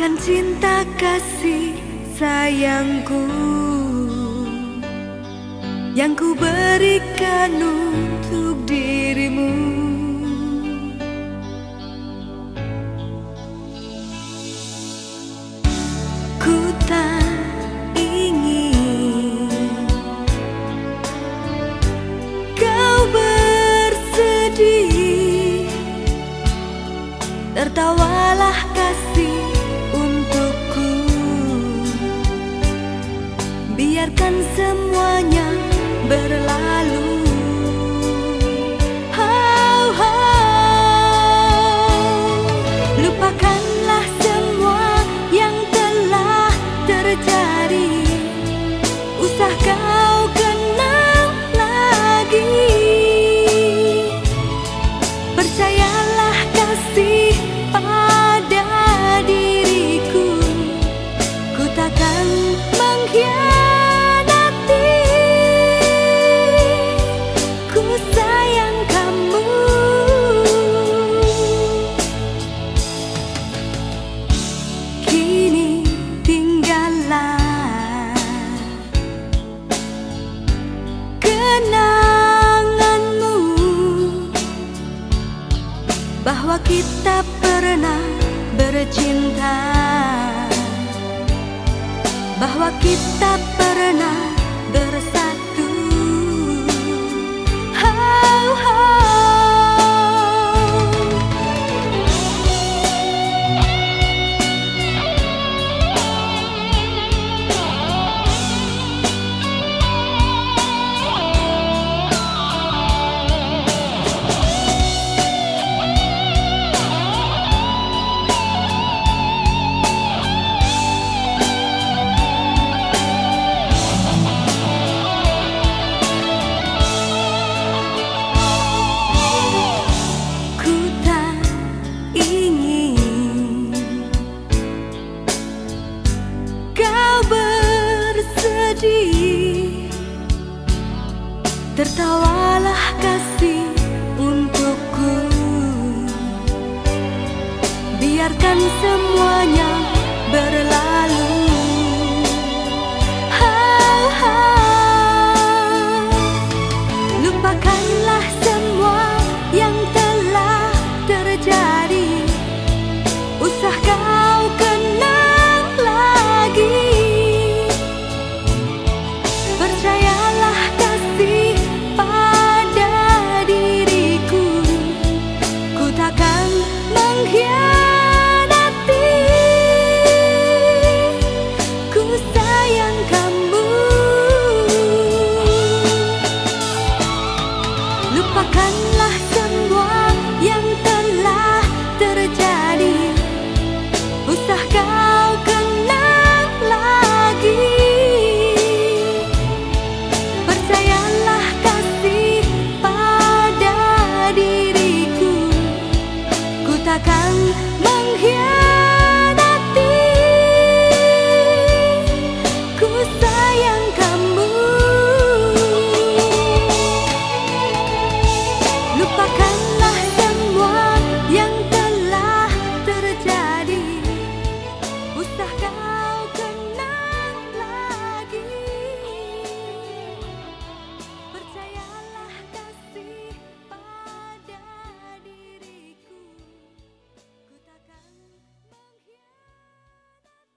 akan cinta kasih sayangku yang ku berikan untuk dirimu. Ku tak ingin kau bersedih, tertawalah terjadi. Usah kau kenang lagi. Percayalah bahwa kita pernah bercinta, bahwa kita pernah bersedih, tertawalah kasih untukku. Biarkan semuanya berlalu. Lupakanlah semua yang telah terjadi.